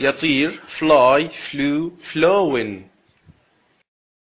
يطير fly flew flowing.